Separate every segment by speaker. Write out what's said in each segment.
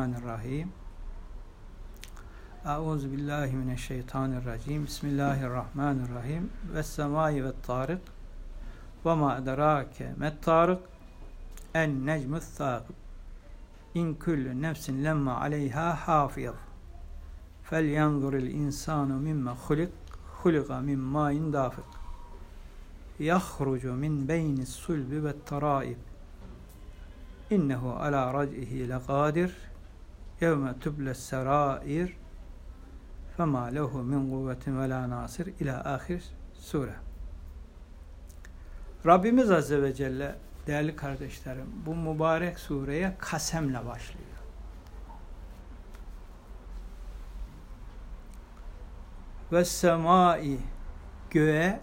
Speaker 1: Bismillahirrahmanirrahim. Euzu billahi mineşşeytanirracim. Bismillahirrahmanirrahim. Ves semai ve tarik. Ve ma edrake met tarik. En necmus thaqib. İn kullu nefsin lemma aleyha hafiz. Felyanzuril insanu mimme hulik. Hulika min ma'in dafik. Yahrucu min beynis sulbi ve taraib. İnnehu ala rac'ihi lekadir yevme tübles serair fema lehu min kuvvetin ve la nasir ila ahir sure. Rabbimiz Azze ve Celle değerli kardeşlerim bu mübarek sureye kasemle başlıyor. Ve semai göğe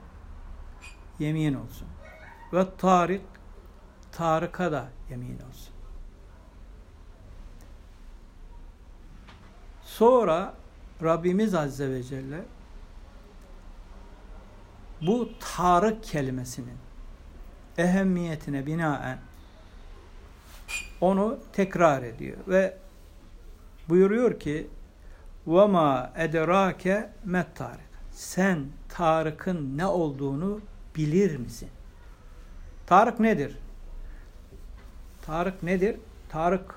Speaker 1: yemin olsun. Ve tarik Tarık'a da yemin olsun. Sonra Rabbimiz Azze ve Celle bu Tarık kelimesinin ehemmiyetine binaen onu tekrar ediyor ve buyuruyor ki وَمَا اَدْرَاكَ مَتْ Tarık Sen Tarık'ın ne olduğunu bilir misin? Tarık nedir? Tarık nedir? Tarık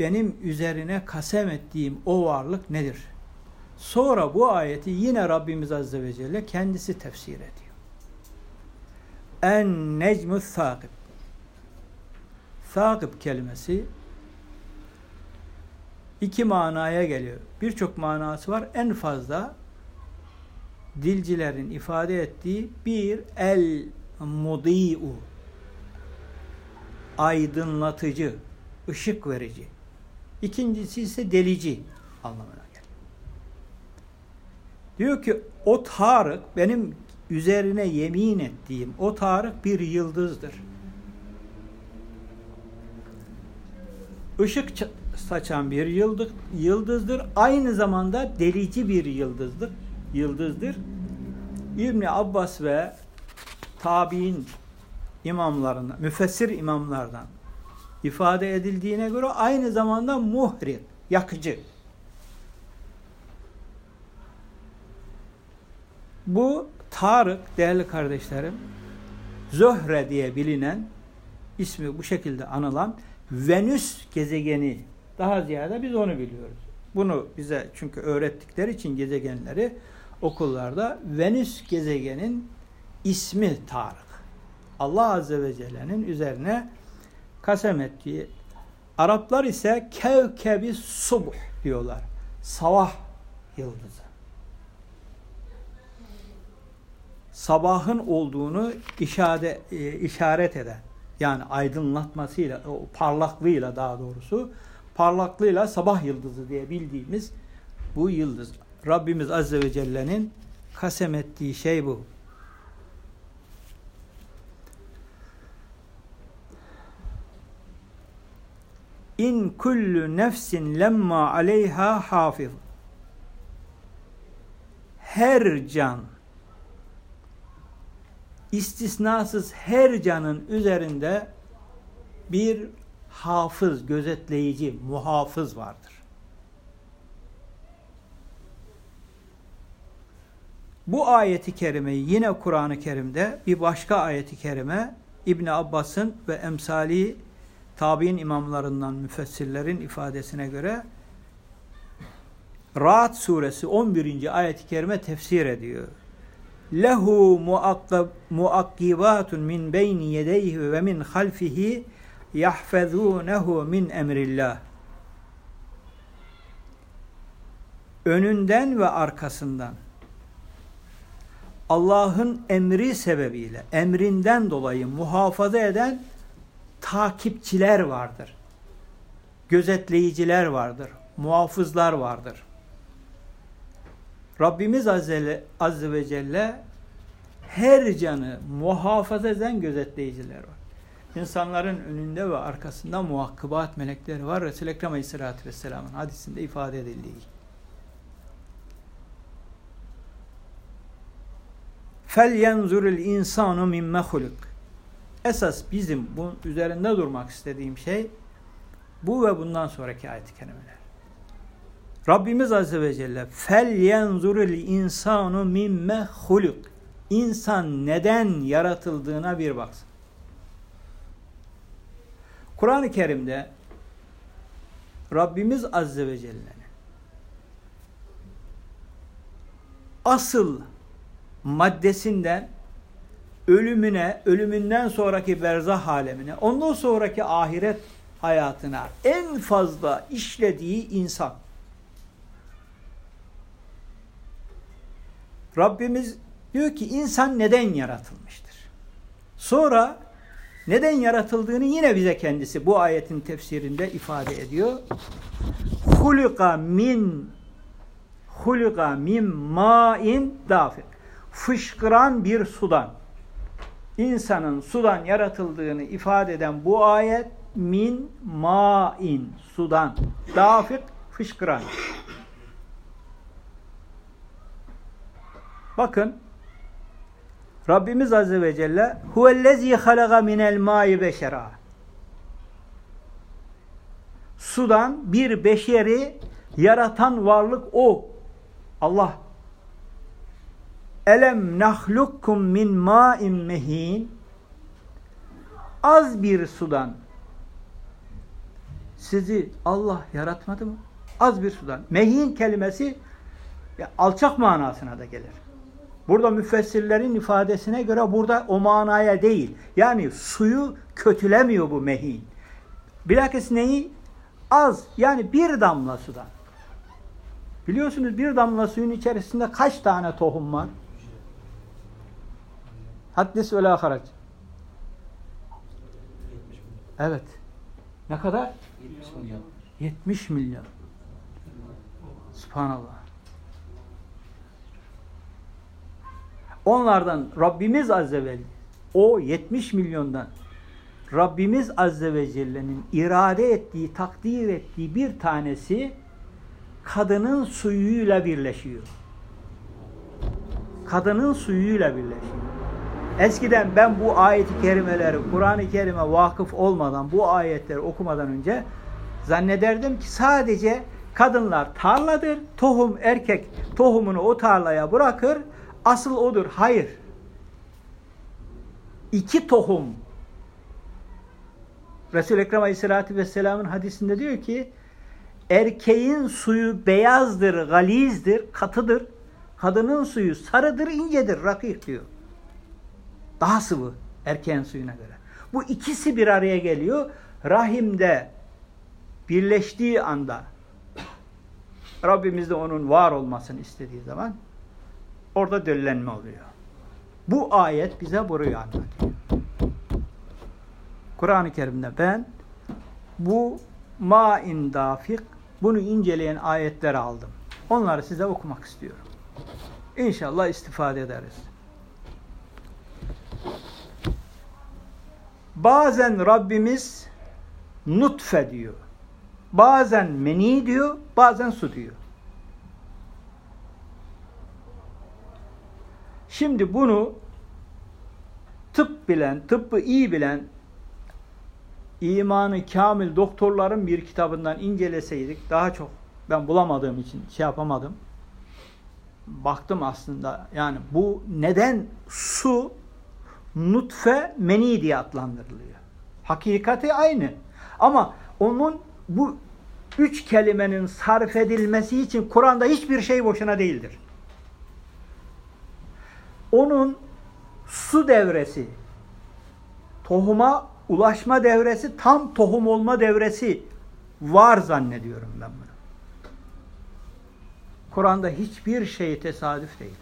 Speaker 1: benim üzerine kasem ettiğim o varlık nedir? Sonra bu ayeti yine Rabbimiz Azze ve Celle kendisi tefsir ediyor. En necmü thâgib. Thâgib kelimesi iki manaya geliyor. Birçok manası var. En fazla dilcilerin ifade ettiği bir el mudi'u aydınlatıcı, ışık verici. İkincisi ise delici anlamına gelir. Diyor ki o Tarık benim üzerine yemin ettiğim o Tarık bir yıldızdır. Işık saçan bir yıldız, yıldızdır. Aynı zamanda delici bir yıldızdır. Yıldızdır. İbni Abbas ve tabi'in imamlarından, müfessir imamlardan ifade edildiğine göre aynı zamanda muhrik, yakıcı. Bu Tarık değerli kardeşlerim Zöhre diye bilinen ismi bu şekilde anılan Venüs gezegeni daha ziyade biz onu biliyoruz. Bunu bize çünkü öğrettikleri için gezegenleri okullarda Venüs gezegenin ismi Tarık. Allah Azze ve Celle'nin üzerine kasem ettiği. Araplar ise kevkebi subuh diyorlar. Sabah yıldızı. Sabahın olduğunu işade, e, işaret eden yani aydınlatmasıyla, o parlaklığıyla daha doğrusu parlaklığıyla sabah yıldızı diye bildiğimiz bu yıldız. Rabbimiz Azze ve Celle'nin kasem ettiği şey bu. İn kullu nefsin lemma aleyha hafiz. Her can istisnasız her canın üzerinde bir hafız, gözetleyici, muhafız vardır. Bu ayeti kerimeyi yine Kur'an-ı Kerim'de bir başka ayeti kerime İbn Abbas'ın ve emsali tabi'in imamlarından müfessirlerin ifadesine göre Ra'd suresi 11. ayet-i kerime tefsir ediyor. Lehu muakkibatun min beyni yedeyhi ve min halfihi yahfezunehu min emrillah. Önünden ve arkasından Allah'ın emri sebebiyle, emrinden dolayı muhafaza eden takipçiler vardır. Gözetleyiciler vardır. Muhafızlar vardır. Rabbimiz Azze, Azze ve Celle her canı muhafaza eden gözetleyiciler var. İnsanların önünde ve arkasında muhakkibat melekleri var. Resul-i Ekrem Aleyhisselatü Vesselam'ın hadisinde ifade edildiği. Fel yenzurul insanu mimme huluk esas bizim bu üzerinde durmak istediğim şey Bu ve bundan sonraki ayet-i kerimeler. Rabbimiz Azze ve Celle fel yenzuril insanu mimme huluk. İnsan neden yaratıldığına bir baksın. Kur'an-ı Kerim'de Rabbimiz Azze ve Celle'nin asıl maddesinden ölümüne, ölümünden sonraki berzah alemine, ondan sonraki ahiret hayatına en fazla işlediği insan. Rabbimiz diyor ki insan neden yaratılmıştır? Sonra neden yaratıldığını yine bize kendisi bu ayetin tefsirinde ifade ediyor. Hulika min hulika min ma'in dafik. Fışkıran bir sudan. İnsanın sudan yaratıldığını ifade eden bu ayet min ma'in sudan. Dafik fışkıran. Bakın Rabbimiz Azze ve Celle huvellezî halaga minel mâi beşera Sudan bir beşeri yaratan varlık o. Allah. Elem nahlukkum min ma'in mehin Az bir sudan sizi Allah yaratmadı mı? Az bir sudan. Mehin kelimesi alçak manasına da gelir. Burada müfessirlerin ifadesine göre burada o manaya değil. Yani suyu kötülemiyor bu mehin. Bilakis neyi? Az. Yani bir damla sudan. Biliyorsunuz bir damla suyun içerisinde kaç tane tohum var? Haddis ve la harac. Evet. Ne kadar? 70 milyon. 70 milyon. Subhanallah. Onlardan Rabbimiz Azze ve o 70 milyondan Rabbimiz Azze ve Celle'nin irade ettiği, takdir ettiği bir tanesi kadının suyuyla birleşiyor. Kadının suyuyla birleşiyor. Eskiden ben bu ayeti kerimeleri, Kur'an-ı Kerim'e vakıf olmadan, bu ayetleri okumadan önce zannederdim ki sadece kadınlar tarladır, tohum erkek tohumunu o tarlaya bırakır, asıl odur. Hayır. İki tohum. Resul-i Ekrem Aleyhisselatü Vesselam'ın hadisinde diyor ki erkeğin suyu beyazdır, galizdir, katıdır. Kadının suyu sarıdır, incedir, rakik diyor. Daha sıvı erkeğin suyuna göre. Bu ikisi bir araya geliyor. Rahimde birleştiği anda Rabbimiz de onun var olmasını istediği zaman orada döllenme oluyor. Bu ayet bize burayı anlatıyor. Kur'an-ı Kerim'de ben bu ma'in dafik bunu inceleyen ayetleri aldım. Onları size okumak istiyorum. İnşallah istifade ederiz. Bazen Rabbimiz nutfe diyor. Bazen meni diyor, bazen su diyor. Şimdi bunu tıp bilen, tıbbı iyi bilen imanı kamil doktorların bir kitabından inceleseydik daha çok ben bulamadığım için şey yapamadım. Baktım aslında yani bu neden su nutfe meni diye adlandırılıyor. Hakikati aynı. Ama onun bu üç kelimenin sarf edilmesi için Kur'an'da hiçbir şey boşuna değildir. Onun su devresi, tohuma ulaşma devresi, tam tohum olma devresi var zannediyorum ben bunu. Kur'an'da hiçbir şey tesadüf değil.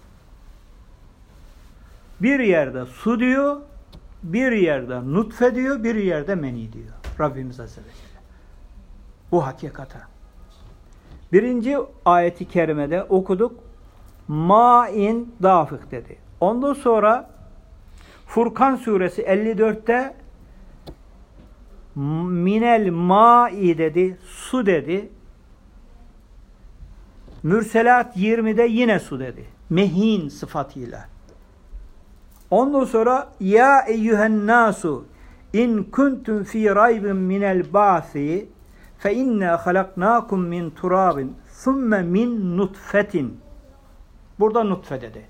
Speaker 1: Bir yerde su diyor, bir yerde nutfe diyor, bir yerde meni diyor. Rabbimiz Azze ve Celle. Bu hakikata. Birinci ayeti kerimede okuduk. Ma'in dafık dedi. Ondan sonra Furkan suresi 54'te minel ma'i dedi, su dedi. Mürselat 20'de yine su dedi. Mehin sıfatıyla. Ondan sonra ya eyyühen nasu in kuntum fi raybin minel ba'si Fe inna halaknakum min turabin thumme min nutfetin. Burada nutfe dedi.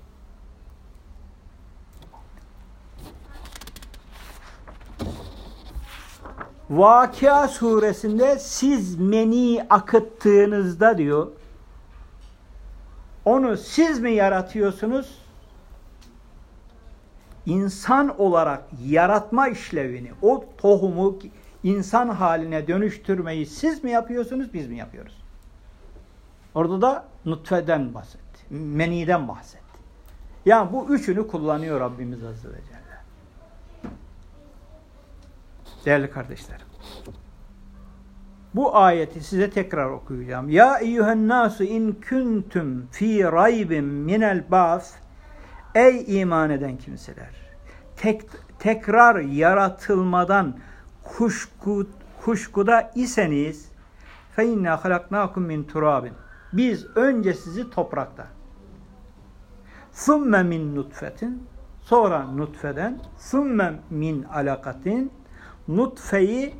Speaker 1: Vakia suresinde siz meni akıttığınızda diyor onu siz mi yaratıyorsunuz? İnsan olarak yaratma işlevini, o tohumu insan haline dönüştürmeyi siz mi yapıyorsunuz, biz mi yapıyoruz? Orada da nutfeden bahsetti. Meniden bahsetti. Yani bu üçünü kullanıyor Rabbimiz Azze ve Celle. Değerli kardeşlerim. Bu ayeti size tekrar okuyacağım. Ya eyyühen nasu in kuntum fi raybin minel bas Ey iman eden kimseler. Tek, tekrar yaratılmadan kuşku, kuşkuda iseniz inna halaknakum min turabin. Biz önce sizi toprakta. Thumme min nutfetin sonra nutfeden thumme min alakatin nutfeyi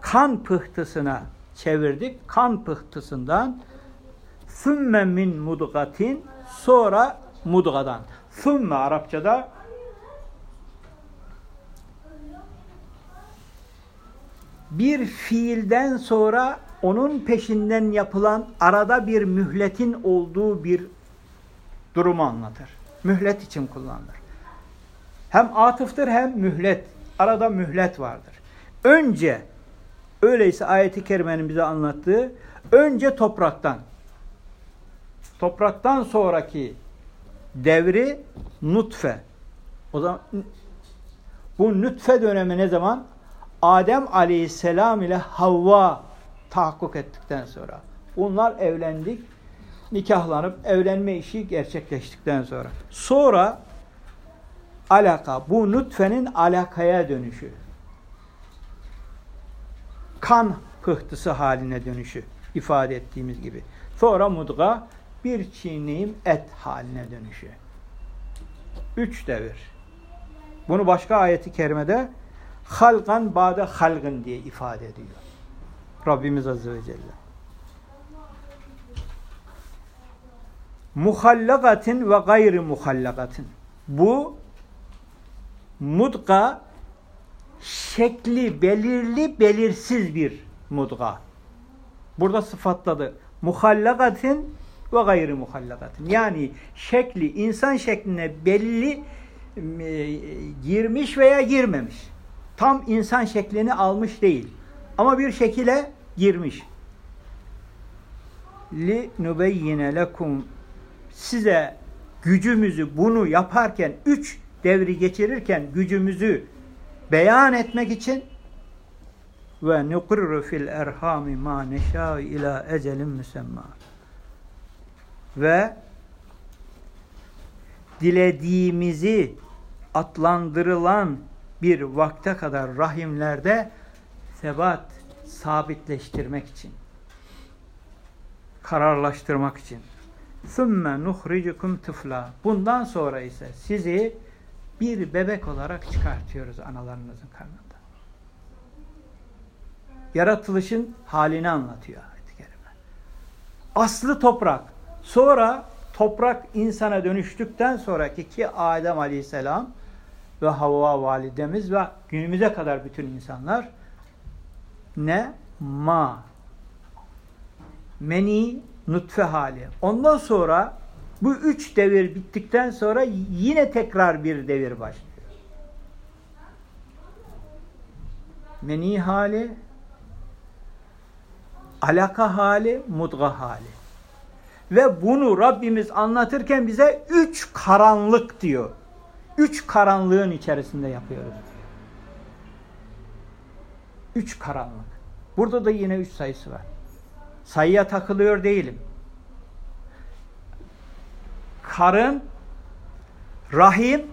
Speaker 1: kan pıhtısına çevirdik. Kan pıhtısından thumme min mudgatin sonra mudgadan. Thumme Arapçada bir fiilden sonra onun peşinden yapılan arada bir mühletin olduğu bir durumu anlatır. Mühlet için kullanılır. Hem atıftır hem mühlet. Arada mühlet vardır. Önce öyleyse ayeti kerimenin bize anlattığı önce topraktan topraktan sonraki devri nutfe. O zaman bu nutfe dönemi ne zaman? Adem aleyhisselam ile Havva tahakkuk ettikten sonra. Bunlar evlendik, nikahlanıp evlenme işi gerçekleştikten sonra. Sonra alaka, bu nutfenin alakaya dönüşü. Kan pıhtısı haline dönüşü ifade ettiğimiz gibi. Sonra mudga bir çiğneyim et haline dönüşü. Üç devir. Bunu başka ayeti kerimede halgan bade halgın diye ifade ediyor. Rabbimiz Azze ve Celle. Muhallagatin ve gayri muhallagatin. Bu mudga şekli belirli belirsiz bir mudga. Burada sıfatladı. Muhallagatin ve gayri muhallagatin. Yani şekli insan şekline belli e, girmiş veya girmemiş. Tam insan şeklini almış değil. Ama bir şekile girmiş. Li nubeyyine lekum size gücümüzü bunu yaparken üç devri geçirirken gücümüzü beyan etmek için ve nuqirru fil erhami ma neşâ ila ecelin müsemma ve dilediğimizi atlandırılan bir vakte kadar rahimlerde sebat sabitleştirmek için kararlaştırmak için ثُمَّ نُخْرِجُكُمْ tıfla. Bundan sonra ise sizi bir bebek olarak çıkartıyoruz analarınızın karnında. Yaratılışın halini anlatıyor ayet-i kerime. Aslı toprak. Sonra toprak insana dönüştükten sonraki ki Adem aleyhisselam ve Havva validemiz ve günümüze kadar bütün insanlar ne? Ma. Meni nutfe hali. Ondan sonra bu üç devir bittikten sonra yine tekrar bir devir başlıyor. Meni hali, alaka hali, mudga hali. Ve bunu Rabbimiz anlatırken bize üç karanlık diyor. Üç karanlığın içerisinde yapıyoruz. Üç karanlık. Burada da yine üç sayısı var. Sayıya takılıyor değilim. Karın, rahim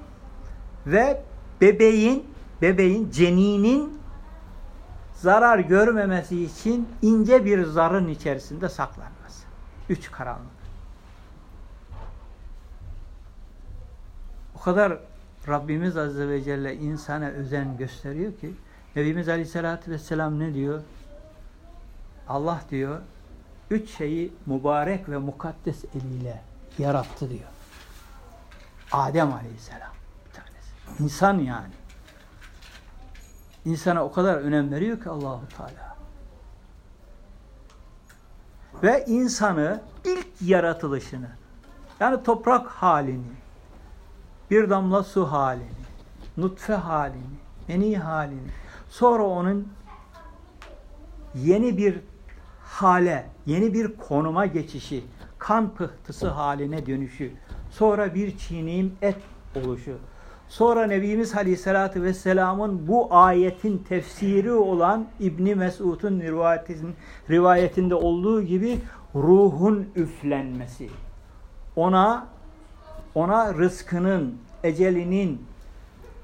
Speaker 1: ve bebeğin, bebeğin, ceninin zarar görmemesi için ince bir zarın içerisinde saklanması. Üç karanlık. O kadar Rabbimiz Azze ve Celle insana özen gösteriyor ki Nebimiz Aleyhisselatü Vesselam ne diyor? Allah diyor üç şeyi mübarek ve mukaddes eliyle yarattı diyor. Adem Aleyhisselam bir tanesi. İnsan yani. İnsana o kadar önem veriyor ki Allahu Teala. Ve insanı ilk yaratılışını yani toprak halini, bir damla su halini, nutfe halini, eni halini, sonra onun yeni bir hale, yeni bir konuma geçişi, kan pıhtısı haline dönüşü, sonra bir çiğneyim et oluşu, sonra Nebimiz Aleyhisselatü Vesselam'ın bu ayetin tefsiri olan İbni Mesud'un rivayetinde olduğu gibi ruhun üflenmesi, ona ona rızkının, ecelinin,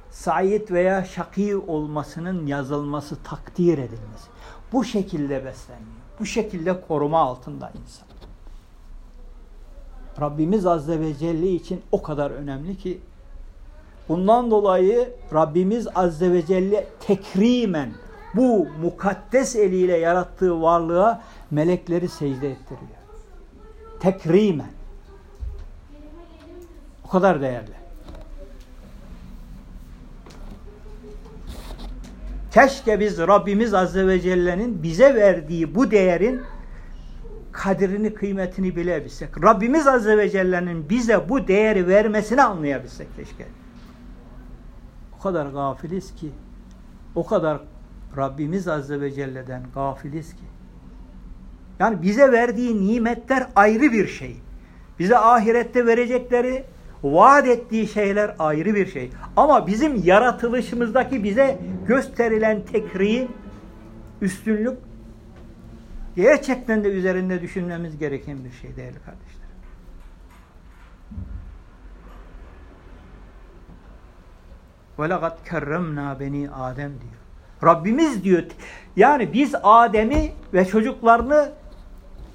Speaker 1: sait veya şakî olmasının yazılması, takdir edilmesi. Bu şekilde besleniyor. Bu şekilde koruma altında insan. Rabbimiz Azze ve Celle için o kadar önemli ki bundan dolayı Rabbimiz Azze ve Celle tekrimen bu mukaddes eliyle yarattığı varlığa melekleri secde ettiriyor. Tekrimen. O kadar değerli. Keşke biz Rabbimiz Azze ve Celle'nin bize verdiği bu değerin kadrini, kıymetini bilebilsek. Rabbimiz Azze ve Celle'nin bize bu değeri vermesini anlayabilsek keşke. Kadar gafiliz ki, o kadar Rabbimiz Azze ve Celle'den gafiliz ki. Yani bize verdiği nimetler ayrı bir şey. Bize ahirette verecekleri vaat ettiği şeyler ayrı bir şey. Ama bizim yaratılışımızdaki bize gösterilen tekriği, üstünlük gerçekten de üzerinde düşünmemiz gereken bir şey değerli kardeşler. Ve legat kerremna beni Adem diyor. Rabbimiz diyor yani biz Adem'i ve çocuklarını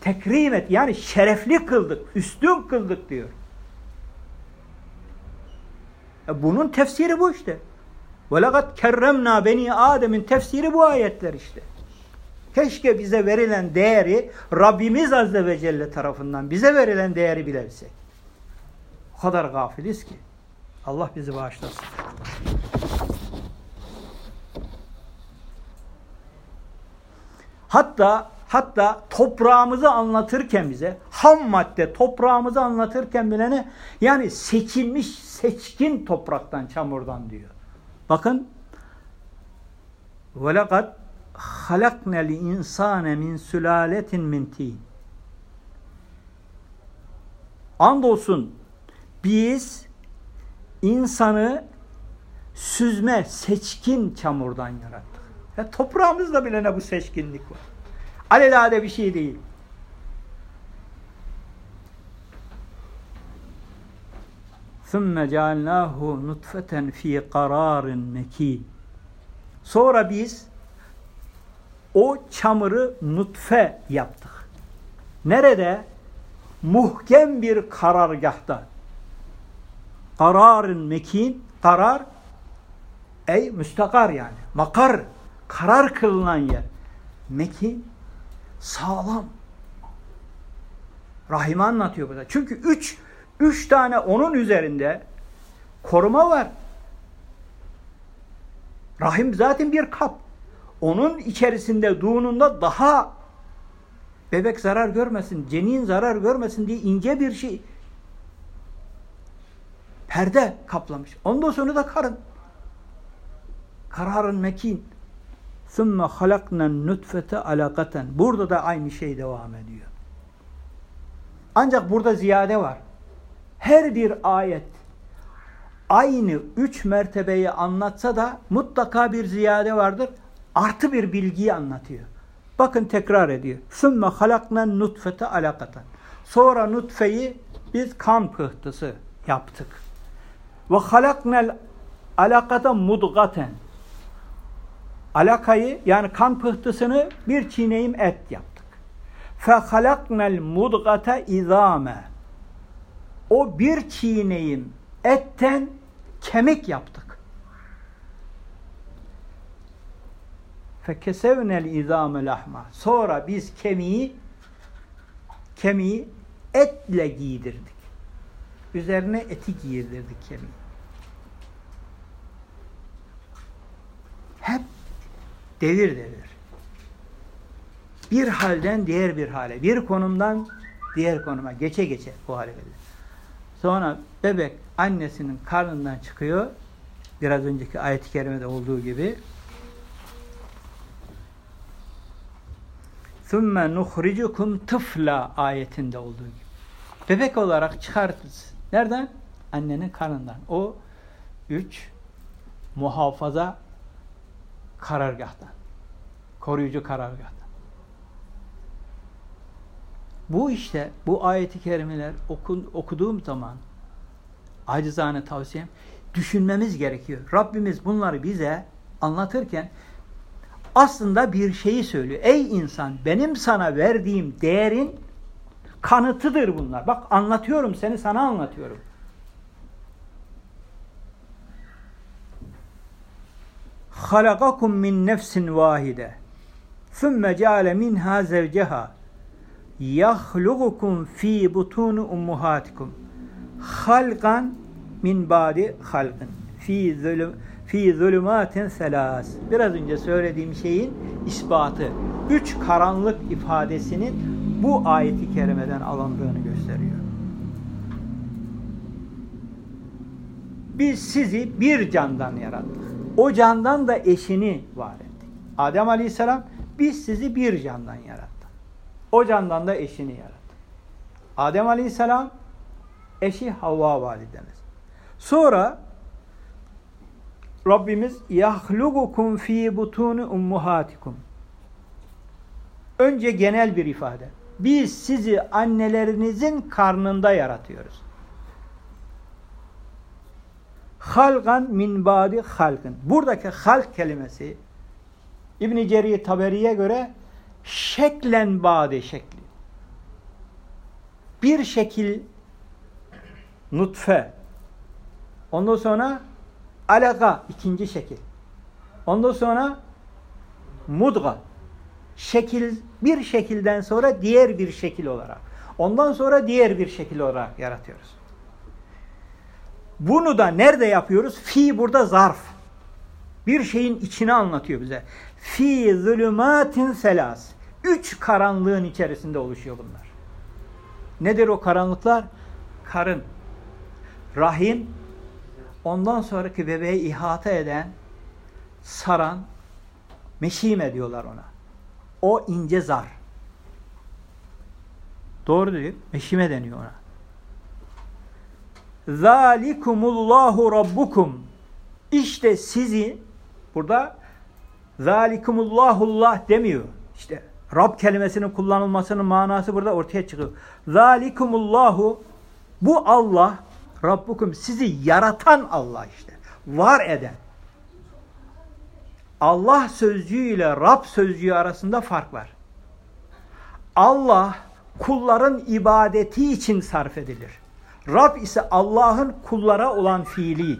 Speaker 1: tekrim et yani şerefli kıldık, üstün kıldık diyor. E bunun tefsiri bu işte. Ve legat kerremna beni Adem'in tefsiri bu ayetler işte. Keşke bize verilen değeri Rabbimiz Azze ve Celle tarafından bize verilen değeri bilebilsek. O kadar gafiliz ki. Allah bizi bağışlasın. Hatta hatta toprağımızı anlatırken bize ham madde toprağımızı anlatırken bile ne? Yani seçilmiş seçkin topraktan çamurdan diyor. Bakın وَلَقَدْ خَلَقْنَ الْاِنْسَانَ مِنْ سُلَالَةٍ مِنْ تِينَ Andolsun biz insanı süzme, seçkin çamurdan yarattık. Ya toprağımızda bile ne bu seçkinlik var. Alelade bir şey değil. ثُمَّ جَعَلْنَاهُ نُطْفَةً ف۪ي قَرَارٍ مَك۪ينٍ Sonra biz o çamuru nutfe yaptık. Nerede? Muhkem bir karargahta. Kararın mekin, karar ey müstakar yani. Makar, karar kılınan yer. Mekin, sağlam. Rahim anlatıyor burada. Çünkü üç, üç tane onun üzerinde koruma var. Rahim zaten bir kap. Onun içerisinde doğununda daha bebek zarar görmesin, cenin zarar görmesin diye ince bir şey perde kaplamış. Ondan sonra da karın. Kararın mekin. ثُمَّ خَلَقْنَا النُّتْفَةَ alakaten. Burada da aynı şey devam ediyor. Ancak burada ziyade var. Her bir ayet aynı üç mertebeyi anlatsa da mutlaka bir ziyade vardır. Artı bir bilgiyi anlatıyor. Bakın tekrar ediyor. ثُمَّ خَلَقْنَا nutfete alakaten. Sonra nutfeyi biz kan pıhtısı yaptık. Ve halaknel alakata mudgaten. Alakayı yani kan pıhtısını bir çiğneyim et yaptık. Fe halaknel mudgata izame. O bir çiğneyim etten kemik yaptık. fekesevnel izame lahma. Sonra biz kemiği kemiği etle giydirdik. Üzerine eti giydirdik kemiği. Hep devir devir. Bir halden diğer bir hale, bir konumdan diğer konuma geçe geçe bu hale gelir. Sonra bebek annesinin karnından çıkıyor. Biraz önceki ayet-i kerimede olduğu gibi. ثُمَّ نُخْرِجُكُمْ tıfla ayetinde olduğu gibi. Bebek olarak çıkartırız. Nereden? Annenin karnından. O üç muhafaza karargahtan. Koruyucu karargahtan. Bu işte bu ayeti kerimeler oku, okuduğum zaman acizane tavsiyem düşünmemiz gerekiyor. Rabbimiz bunları bize anlatırken aslında bir şeyi söylüyor. Ey insan benim sana verdiğim değerin kanıtıdır bunlar. Bak anlatıyorum seni sana anlatıyorum. Halakakum min nefsin vahide thumme ceale minha zevceha yahlugukum fi butunu ummuhatikum halkan min badi halkın fi zulüm fi zulümatin selas. Biraz önce söylediğim şeyin ispatı. Üç karanlık ifadesinin bu ayeti kerimeden alındığını gösteriyor. Biz sizi bir candan yarattık. O candan da eşini var ettik. Adem Aleyhisselam biz sizi bir candan yarattık. O candan da eşini yarattı. Adem Aleyhisselam eşi Havva validemiz. Sonra Rabbimiz yahlugukum fi butuni ummuhatikum. Önce genel bir ifade. Biz sizi annelerinizin karnında yaratıyoruz. Halgan min badi halkın. Buradaki halk kelimesi İbn Cerir Taberi'ye göre şeklen bade şekli. Bir şekil nutfe. Ondan sonra alaka ikinci şekil. Ondan sonra mudga. Şekil bir şekilden sonra diğer bir şekil olarak. Ondan sonra diğer bir şekil olarak yaratıyoruz. Bunu da nerede yapıyoruz? Fi burada zarf. Bir şeyin içine anlatıyor bize. Fi zulümatin selas. Üç karanlığın içerisinde oluşuyor bunlar. Nedir o karanlıklar? Karın, rahim, ondan sonraki bebeği ihata eden, saran, meşime diyorlar ona. O ince zar. Doğru değil, meşime deniyor ona. Zalikumullahu rabbukum. İşte sizi burada Zalikumullahullah demiyor. İşte Rab kelimesinin kullanılmasının manası burada ortaya çıkıyor. Zalikumullahu bu Allah Rabbukum sizi yaratan Allah işte. Var eden. Allah sözcüğü ile Rab sözcüğü arasında fark var. Allah kulların ibadeti için sarf edilir. Rab ise Allah'ın kullara olan fiili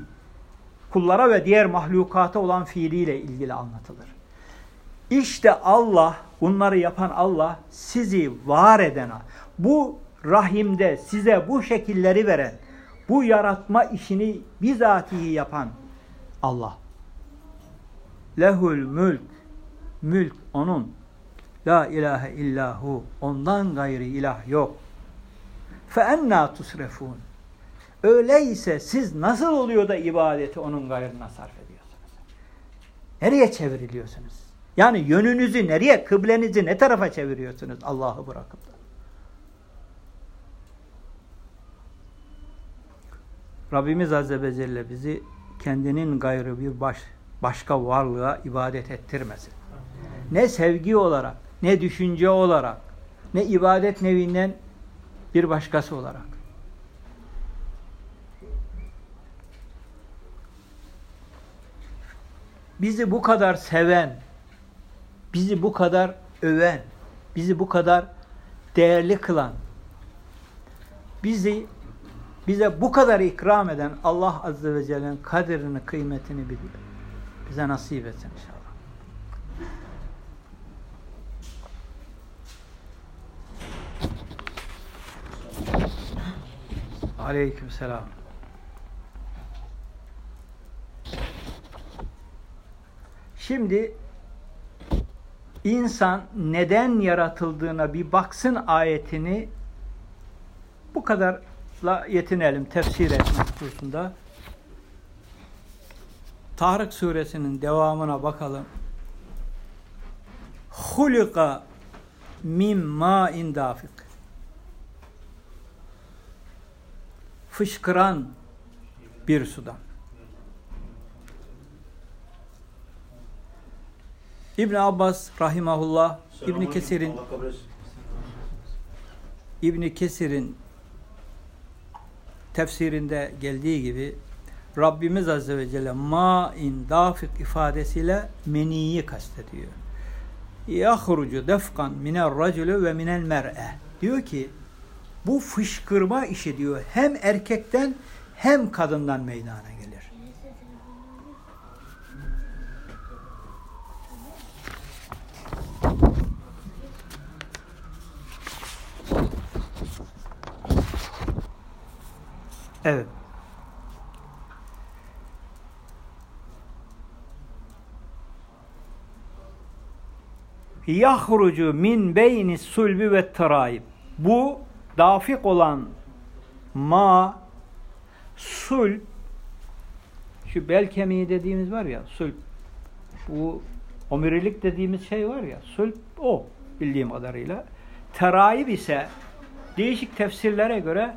Speaker 1: kullara ve diğer mahlukata olan fiiliyle ilgili anlatılır. İşte Allah, bunları yapan Allah sizi var eden, bu rahimde size bu şekilleri veren, bu yaratma işini bizatihi yapan Allah. Lehul mülk, mülk onun. La ilahe illahu, ondan gayri ilah yok. Enna tusrefun. Öyleyse siz nasıl oluyor da ibadeti onun gayrına sarf ediyorsunuz? Nereye çevriliyorsunuz? Yani yönünüzü nereye, kıblenizi ne tarafa çeviriyorsunuz Allah'ı bırakıp da? Rabbimiz Azze ve Celle bizi kendinin gayrı bir baş, başka varlığa ibadet ettirmesin. Ne sevgi olarak, ne düşünce olarak, ne ibadet nevinden bir başkası olarak. bizi bu kadar seven, bizi bu kadar öven, bizi bu kadar değerli kılan, bizi bize bu kadar ikram eden Allah Azze ve Celle'nin kaderini, kıymetini bize nasip etsin inşallah. Aleyküm selam. Şimdi insan neden yaratıldığına bir baksın ayetini bu kadarla yetinelim tefsir etmek hususunda. Tarık suresinin devamına bakalım. Hulika min ma'in dafik. Fışkıran bir sudan. İbn Abbas rahimahullah İbn Kesir'in İbn Kesir'in tefsirinde geldiği gibi Rabbimiz Azze ve Celle ma'in dafik ifadesiyle meniyi kastediyor. Yahrucu defkan minel racülü ve minel mer'e. Diyor ki bu fışkırma işi diyor hem erkekten hem kadından meydana gelir. Evet. Yahrucu min beyni sulbi ve teraib. Bu dafik olan ma sulb şu bel kemiği dediğimiz var ya sulb bu omurilik dediğimiz şey var ya sulb o bildiğim kadarıyla. Teraib ise değişik tefsirlere göre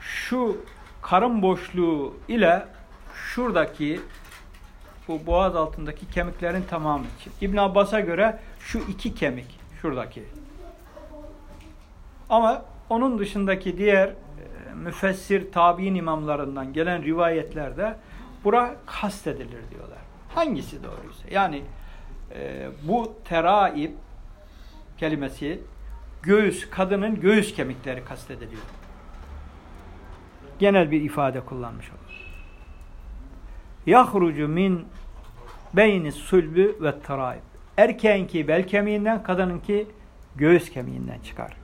Speaker 1: şu karın boşluğu ile şuradaki bu boğaz altındaki kemiklerin tamamı için. İbn Abbas'a göre şu iki kemik şuradaki. Ama onun dışındaki diğer e, müfessir tabi'in imamlarından gelen rivayetlerde bura kastedilir diyorlar. Hangisi doğruysa. Yani e, bu teraib kelimesi göğüs, kadının göğüs kemikleri kastediliyor genel bir ifade kullanmış olur. Yahrucu min beyni sulbü ve taraib. Erkeğinki bel kemiğinden, kadınınki göğüs kemiğinden çıkar.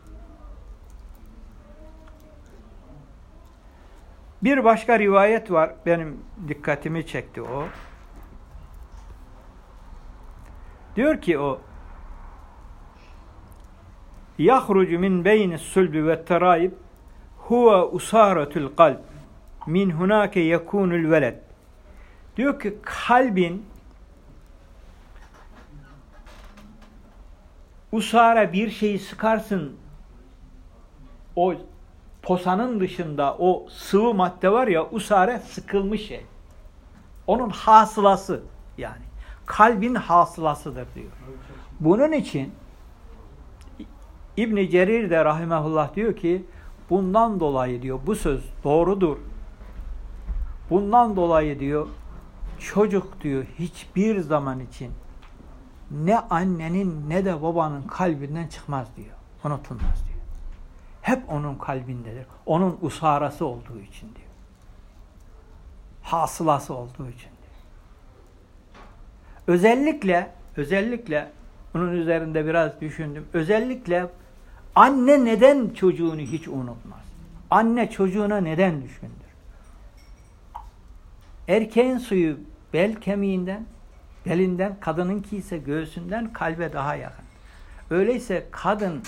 Speaker 1: Bir başka rivayet var. Benim dikkatimi çekti o. Diyor ki o Yahrucu min beyni sulbü ve taraib huve usaretul kalb min hunake yekunul veled diyor ki kalbin usara bir şeyi sıkarsın o posanın dışında o sıvı madde var ya usare sıkılmış şey. Onun hasılası yani. Kalbin hasılasıdır diyor. Bunun için İbn Cerir de rahimehullah diyor ki Bundan dolayı diyor bu söz doğrudur. Bundan dolayı diyor çocuk diyor hiçbir zaman için ne annenin ne de babanın kalbinden çıkmaz diyor. Unutulmaz diyor. Hep onun kalbindedir. Onun usarası olduğu için diyor. Hasılası olduğu için diyor. Özellikle özellikle bunun üzerinde biraz düşündüm. Özellikle Anne neden çocuğunu hiç unutmaz? Anne çocuğuna neden düşündür? Erkeğin suyu bel kemiğinden, belinden, kadınınki ise göğsünden kalbe daha yakın. Öyleyse kadın,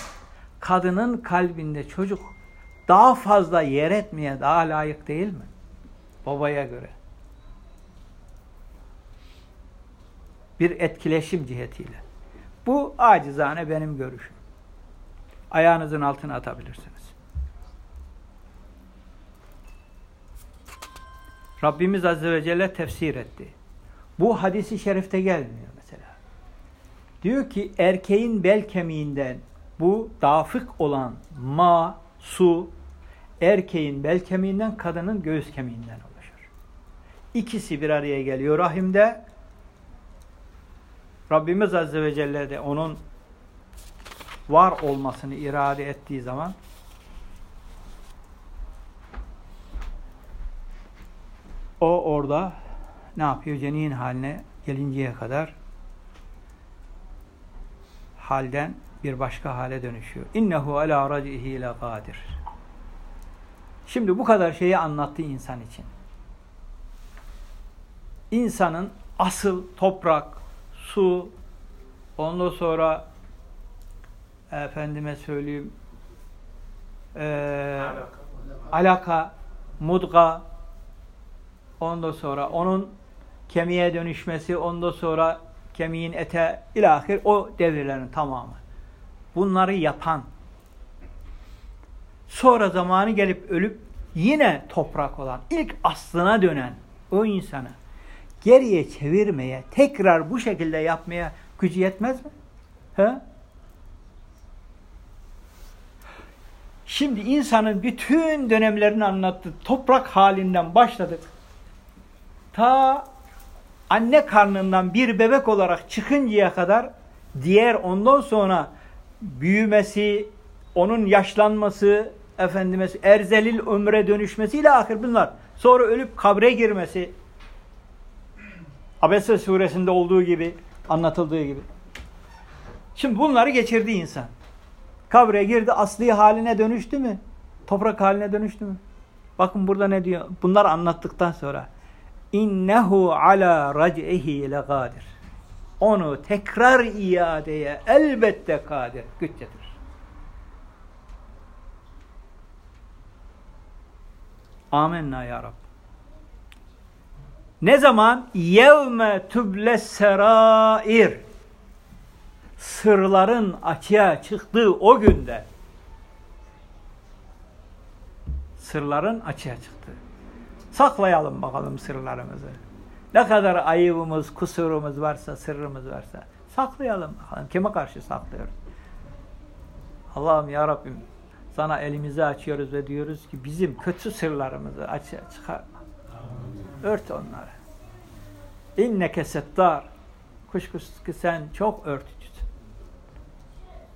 Speaker 1: kadının kalbinde çocuk daha fazla yer etmeye daha layık değil mi? Babaya göre. Bir etkileşim cihetiyle. Bu acizane benim görüşüm ayağınızın altına atabilirsiniz. Rabbimiz Azze ve Celle tefsir etti. Bu hadisi şerifte gelmiyor mesela. Diyor ki erkeğin bel kemiğinden bu dafık olan ma, su, erkeğin bel kemiğinden, kadının göğüs kemiğinden oluşur. İkisi bir araya geliyor rahimde. Rabbimiz Azze ve Celle de onun var olmasını irade ettiği zaman o orada ne yapıyor? Cenin haline gelinceye kadar halden bir başka hale dönüşüyor. İnnehu ala racihi ile kadir. Şimdi bu kadar şeyi anlattı insan için. İnsanın asıl toprak, su, ondan sonra efendime söyleyeyim e, alaka, mudga, ondan sonra onun kemiğe dönüşmesi, ondan sonra kemiğin ete ilahir o devirlerin tamamı. Bunları yapan sonra zamanı gelip ölüp yine toprak olan, ilk aslına dönen o insanı geriye çevirmeye, tekrar bu şekilde yapmaya gücü yetmez mi? He? Şimdi insanın bütün dönemlerini anlattı. Toprak halinden başladık. Ta anne karnından bir bebek olarak çıkıncaya kadar diğer ondan sonra büyümesi, onun yaşlanması, efendime erzelil ömre dönüşmesiyle ahir bunlar. Sonra ölüp kabre girmesi. Abese suresinde olduğu gibi, anlatıldığı gibi. Şimdi bunları geçirdi insan. Kabre girdi, asli haline dönüştü mü? Toprak haline dönüştü mü? Bakın burada ne diyor? Bunlar anlattıktan sonra. İnnehu ala rac'ihi legadir. Onu tekrar iadeye elbette kadir. Güç getirir. Amenna ya Rab. Ne zaman? Yevme tübles serair. Sırların açığa çıktığı o günde. Sırların açığa çıktığı. Saklayalım bakalım sırlarımızı. Ne kadar ayıbımız, kusurumuz varsa, sırrımız varsa saklayalım bakalım. Kime karşı saklıyoruz? Allah'ım ya Rabbim sana elimizi açıyoruz ve diyoruz ki bizim kötü sırlarımızı açığa çıkarma. Ört onları. İnneke settar. Kuşkusuz ki sen çok örtücüsün.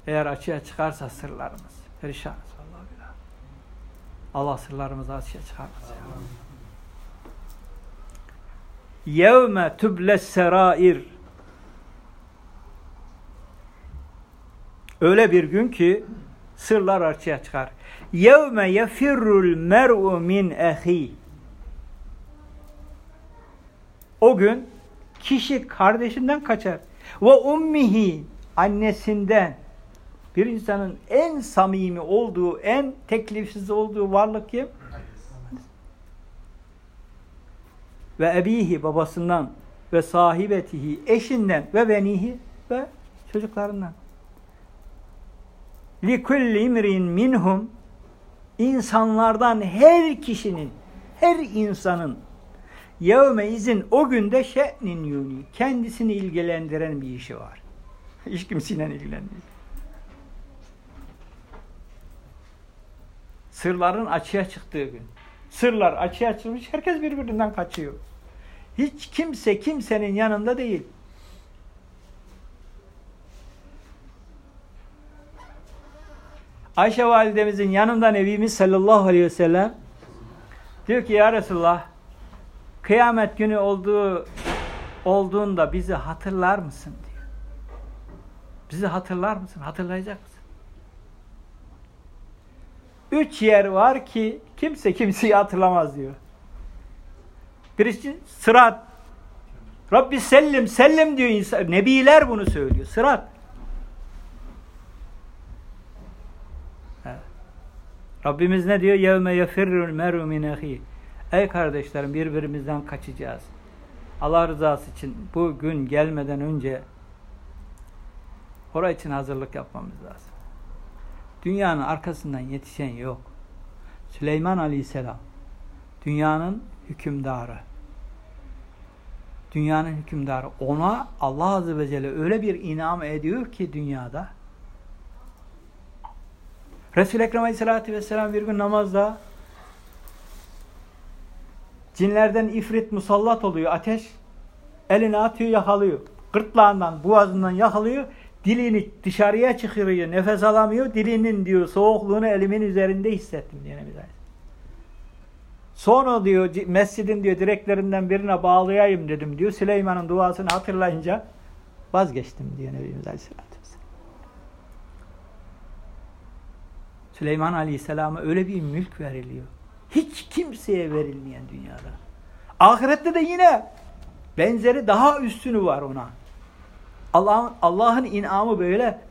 Speaker 1: Eğer açığa çıkarsa sırlarımız perişanız. Allah sırlarımızı açığa çıkarmasın. Yevme tübles serair. Öyle bir gün ki sırlar açığa çıkar. Yevme yefirrul mer'u min ehi. O gün kişi kardeşinden kaçar. Ve ummihi annesinden. Bir insanın en samimi olduğu, en teklifsiz olduğu varlık kim? ve ebihi babasından ve sahibetihi eşinden ve benihi ve çocuklarından. Li kulli minhum insanlardan her kişinin, her insanın yevme izin o günde şe'nin yuni kendisini ilgilendiren bir işi var. Hiç kimseyle ilgilenmiyor. Sırların açığa çıktığı gün. Sırlar açığa çıkmış, herkes birbirinden kaçıyor. Hiç kimse kimsenin yanında değil. Ayşe validemizin yanında Nebimiz sallallahu aleyhi ve sellem diyor ki ya Resulullah kıyamet günü olduğu olduğunda bizi hatırlar mısın diyor. Bizi hatırlar mısın? Hatırlayacak mısın? Üç yer var ki kimse kimseyi hatırlamaz diyor. Birisi sırat. Rabbi sellim, sellim diyor insan. Nebiler bunu söylüyor. Sırat. Rabbimiz ne diyor? Yevme yefirrul meru min. Ey kardeşlerim birbirimizden kaçacağız. Allah rızası için bu gün gelmeden önce oraya için hazırlık yapmamız lazım. Dünyanın arkasından yetişen yok. Süleyman Aleyhisselam dünyanın hükümdarı. Dünyanın hükümdarı. Ona Allah Azze ve Celle öyle bir inam ediyor ki dünyada Resul-i Ekrem Aleyhisselatü Vesselam bir gün namazda cinlerden ifrit musallat oluyor. Ateş elini atıyor yakalıyor. Gırtlağından, boğazından yakalıyor. Dilini dışarıya çıkarıyor. Nefes alamıyor. Dilinin diyor soğukluğunu elimin üzerinde hissettim diye Nebi Sonra diyor mescidin diyor direklerinden birine bağlayayım dedim diyor. Süleyman'ın duasını hatırlayınca vazgeçtim diyor Nebimiz Aleyhisselatü Süleyman Aleyhisselam'a öyle bir mülk veriliyor. kimseye verilmeyen dünyada. Ahirette de yine benzeri daha üstünü var ona. Allah'ın Allah'ın inamı böyle.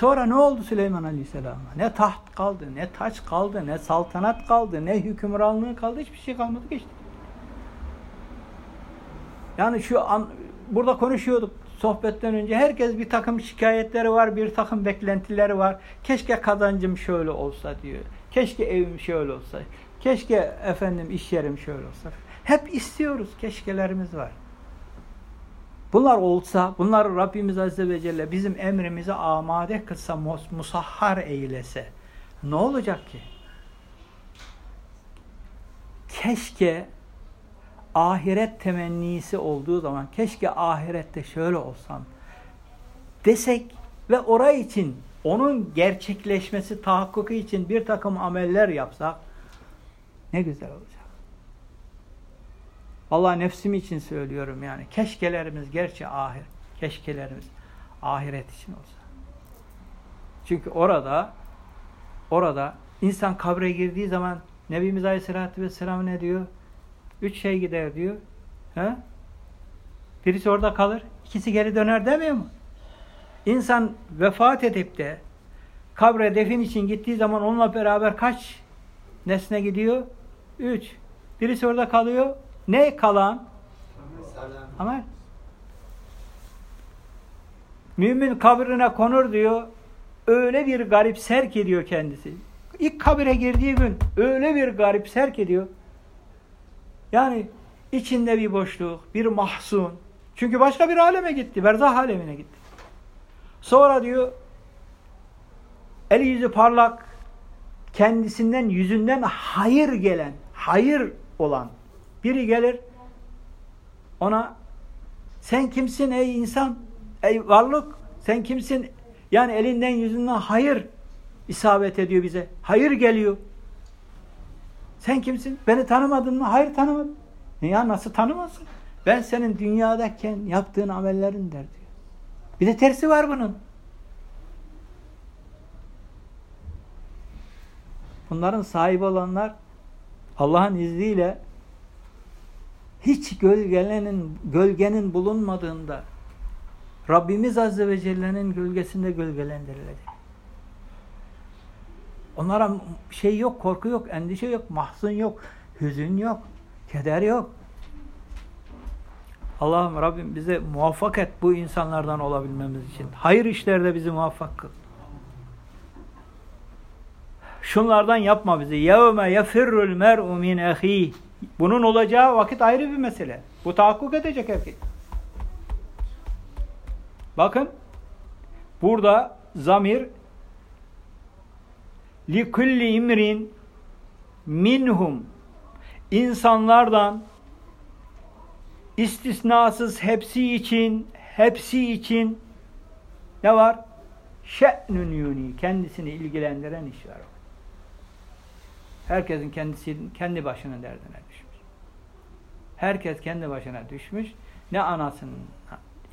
Speaker 1: Sonra ne oldu Süleyman Aleyhisselam'a? Ne taht kaldı, ne taç kaldı, ne saltanat kaldı, ne hükümranlığı kaldı. Hiçbir şey kalmadı geçti. Yani şu an burada konuşuyorduk sohbetten önce. Herkes bir takım şikayetleri var, bir takım beklentileri var. Keşke kazancım şöyle olsa diyor. Keşke evim şöyle olsa. Keşke efendim iş yerim şöyle olsa. Hep istiyoruz. Keşkelerimiz var. Bunlar olsa, bunlar Rabbimiz Azze ve Celle bizim emrimizi amade kılsa, musahhar eylese ne olacak ki? Keşke ahiret temennisi olduğu zaman keşke ahirette şöyle olsam desek ve orayı için onun gerçekleşmesi tahakkuku için bir takım ameller yapsak ne güzel olacak. Allah nefsim için söylüyorum yani. Keşkelerimiz gerçi ahir. Keşkelerimiz ahiret için olsa. Çünkü orada orada insan kabre girdiği zaman Nebimiz Aleyhisselatü Vesselam ne diyor? Üç şey gider diyor. He? Birisi orada kalır, ikisi geri döner demiyor mu? İnsan vefat edip de kabre defin için gittiği zaman onunla beraber kaç nesne gidiyor? Üç. Birisi orada kalıyor. Ne kalan? Amel. Mümin kabrine konur diyor. Öyle bir garip serk ediyor kendisi. İlk kabire girdiği gün öyle bir garip serk ediyor. Yani içinde bir boşluk, bir mahzun. Çünkü başka bir aleme gitti. Berzah alemine gitti. Sonra diyor el yüzü parlak kendisinden yüzünden hayır gelen, hayır olan biri gelir ona sen kimsin ey insan, ey varlık, sen kimsin? Yani elinden yüzünden hayır isabet ediyor bize. Hayır geliyor. Sen kimsin? Beni tanımadın mı? Hayır tanımadım. Ya nasıl tanımazsın? Ben senin dünyadayken yaptığın amellerin der diyor. Bir de tersi var bunun. Bunların sahibi olanlar Allah'ın izniyle hiç gölgelenin, gölgenin bulunmadığında Rabbimiz Azze ve Celle'nin gölgesinde gölgelendirilecek. Onlara şey yok, korku yok, endişe yok, mahzun yok, hüzün yok, keder yok. Allah'ım Rabbim bize muvaffak et bu insanlardan olabilmemiz için. Hayır işlerde bizi muvaffak kıl. Şunlardan yapma bizi. Yevme yefirrul mer'u min ehîh bunun olacağı vakit ayrı bir mesele. Bu tahakkuk edecek erkek. Bakın burada zamir likulli imrin minhum insanlardan istisnasız hepsi için hepsi için ne var? Şe'nün yuni kendisini ilgilendiren iş var. Herkesin kendisi kendi başının derdine. Herkes kendi başına düşmüş. Ne anasının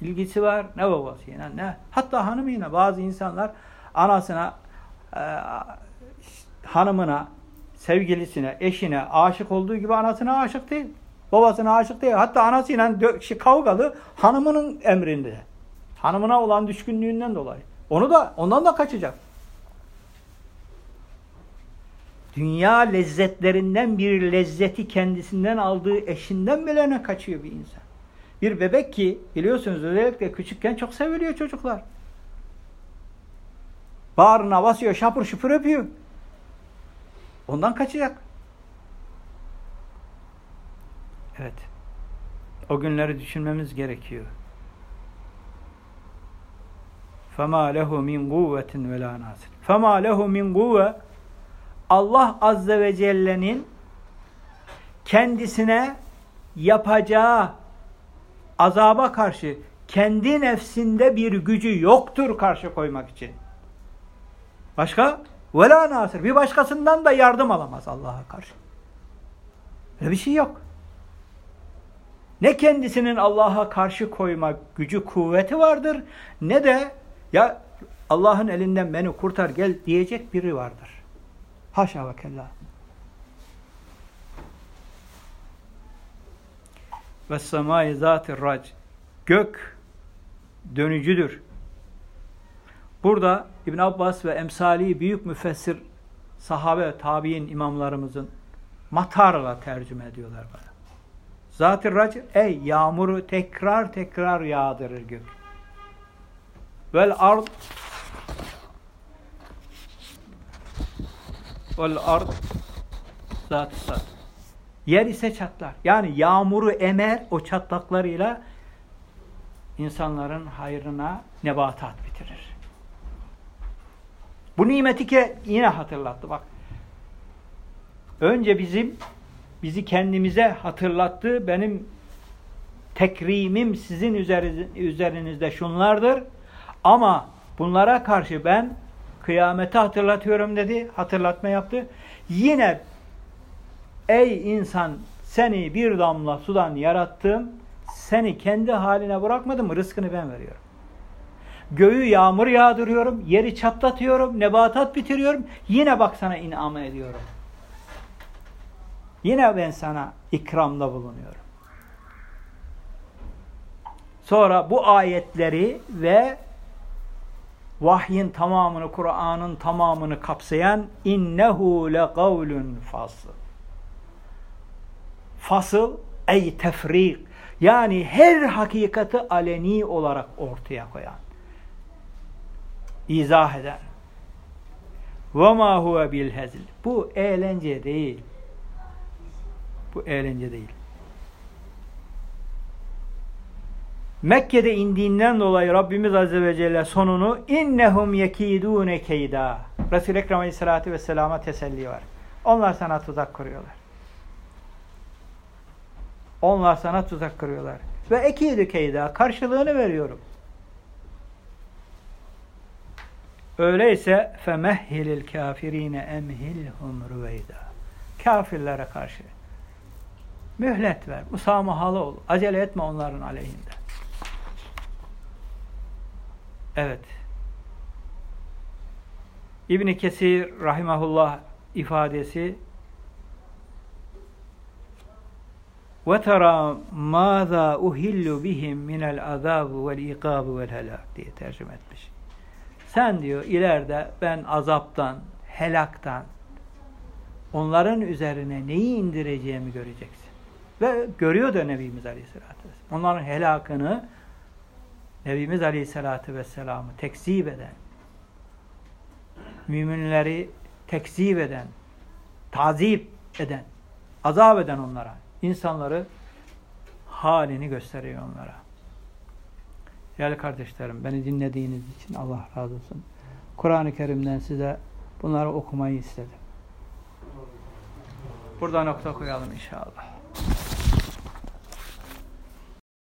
Speaker 1: ilgisi var, ne babasıyla, ne hatta hanımıyla bazı insanlar anasına e, hanımına, sevgilisine, eşine aşık olduğu gibi anasına aşık değil. Babasına aşık değil. Hatta anasıyla şey, kavgalı hanımının emrinde. Hanımına olan düşkünlüğünden dolayı. Onu da ondan da kaçacak. Dünya lezzetlerinden bir lezzeti kendisinden aldığı eşinden bile ne kaçıyor bir insan. Bir bebek ki biliyorsunuz özellikle küçükken çok seviliyor çocuklar. Bağrına basıyor, şapır şupur öpüyor. Ondan kaçacak. Evet. O günleri düşünmemiz gerekiyor. فَمَا لَهُ مِنْ قُوَّةٍ وَلَا نَاسِرٍ فَمَا لَهُ مِنْ قُوَّةٍ Allah Azze ve Celle'nin kendisine yapacağı azaba karşı kendi nefsinde bir gücü yoktur karşı koymak için. Başka? Vela nasır. Bir başkasından da yardım alamaz Allah'a karşı. Öyle bir şey yok. Ne kendisinin Allah'a karşı koyma gücü, kuvveti vardır ne de ya Allah'ın elinden beni kurtar gel diyecek biri vardır. Haşa ve kella. Ve semai zati rac. Gök dönücüdür. Burada İbn Abbas ve emsali büyük müfessir sahabe tabi'in imamlarımızın matarla tercüme ediyorlar bana. Zat-ı rac ey yağmuru tekrar tekrar yağdırır gök. Vel ard vel ard zat sat. Yer ise çatlar. Yani yağmuru emer o çatlaklarıyla insanların hayrına nebatat bitirir. Bu nimeti ki yine hatırlattı bak. Önce bizim bizi kendimize hatırlattı. Benim tekrimim sizin üzerinizde şunlardır. Ama bunlara karşı ben kıyameti hatırlatıyorum dedi. Hatırlatma yaptı. Yine ey insan seni bir damla sudan yarattım. Seni kendi haline bırakmadım. Rızkını ben veriyorum. Göğü yağmur yağdırıyorum. Yeri çatlatıyorum. Nebatat bitiriyorum. Yine bak sana inamı ediyorum. Yine ben sana ikramda bulunuyorum. Sonra bu ayetleri ve vahyin tamamını, Kur'an'ın tamamını kapsayan innehu le kavlun fasıl. Fasıl ey tefrik. Yani her hakikati aleni olarak ortaya koyan. izah eden. Ve ma huve bil hezl. Bu eğlence değil. Bu eğlence değil. Mekke'de indiğinden dolayı Rabbimiz Azze ve Celle sonunu innehum yekidune keyda. Resul-i Ekrem Aleyhisselatü Vesselam'a teselli var. Onlar sana tuzak kuruyorlar. Onlar sana tuzak kuruyorlar. Ve ekidü keyda. Karşılığını veriyorum. Öyleyse femehhilil kafirine emhilhum rüveyda. Kafirlere karşı mühlet ver. Musamahalı ol. Acele etme onların aleyhinde. Evet. İbn Kesir rahimahullah ifadesi ve tera maza uhillu bihim minel azab vel ikab vel helak diye tercüme etmiş. Sen diyor ileride ben azaptan, helaktan onların üzerine neyi indireceğimi göreceksin. Ve görüyor da Nebimiz Aleyhisselatü Vesselam. Onların helakını Nebimiz Aleyhisselatü Vesselam'ı tekzip eden, müminleri tekzip eden, tazip eden, azap eden onlara, insanları halini gösteriyor onlara. Değerli kardeşlerim, beni dinlediğiniz için Allah razı olsun. Kur'an-ı Kerim'den size bunları okumayı istedim. Burada nokta koyalım inşallah.